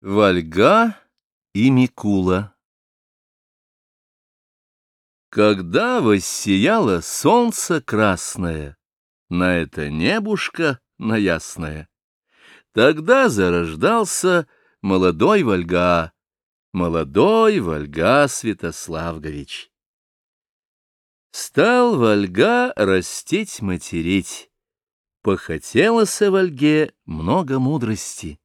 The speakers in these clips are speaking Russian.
Вольга и Микула. Когда воссияло солнце красное На это небушка на ясное, Тогда зарождался молодой Вольга, Молодой Вольга Святославгович. Стал Вольга растить материть, Похотелось Вольге много мудрости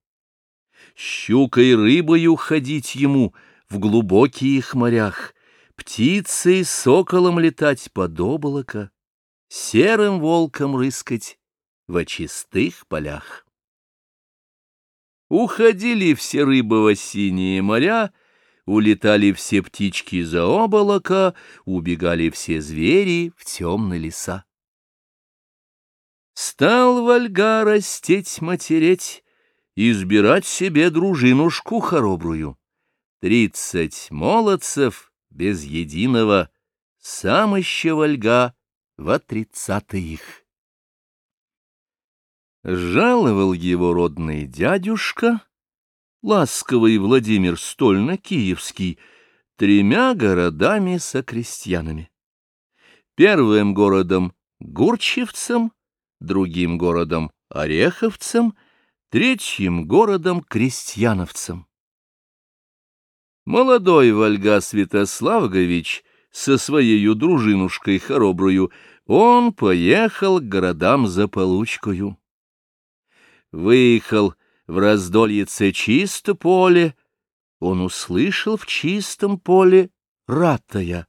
щукой рыбою ходить ему в глубоких морях, птицей соколом летать под облако, серым волком рыскать в чистых полях. Уходили все рыбы в осенние моря, улетали все птички за облако, убегали все звери в темные леса. Стал Вольга растеть матереть, избирать себе дружинушку хоробрую. Тридцать молодцев без единого, сам еще вольга во тридцатых. Жаловал его родный дядюшка, ласковый Владимир Стольно-Киевский, тремя городами со крестьянами. Первым городом — Гурчевцем, другим городом — Ореховцем — третьим городом крестьяновцем. Молодой Вольга Святославгович со своей дружинушкой хоробрую, он поехал к городам за получкою. Выехал в раздольице чисто поле, он услышал в чистом поле ратая.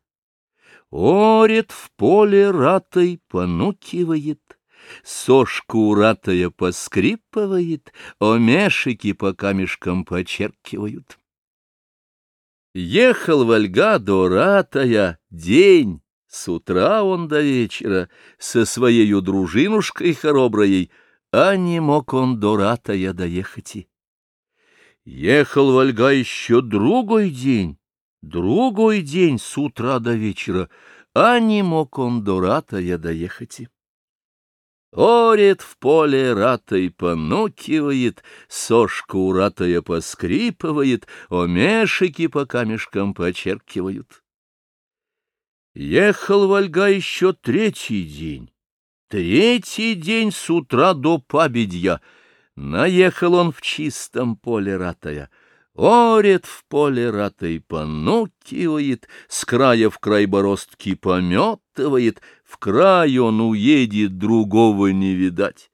Орет в поле ратой понукивает. Сошка уратая поскрипывает, Омешики по камешкам почеркивают. Ехал Вольга до ратая день, с утра он до вечера, Со своею дружинушкой хороброей, А не мог он до ратая доехать. Ехал Вольга еще другой день, Другой день с утра до вечера, А не мог он до ратая доехать. Орет в поле ратой понукивает, Сошка у ратая поскрипывает, Омешики по камешкам почеркивают. Ехал Вольга еще третий день, Третий день с утра до победья. Наехал он в чистом поле ратая — Орет в поле ратой понукивает, С края в край бороздки пометывает, В край он уедет, другого не видать.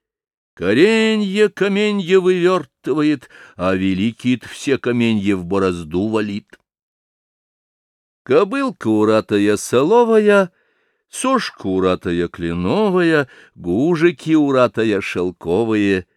Коренье каменье вывертывает, А великий все каменье в борозду валит. Кобылка уратая соловая, Сошка уратая кленовая, Гужики уратая шелковые —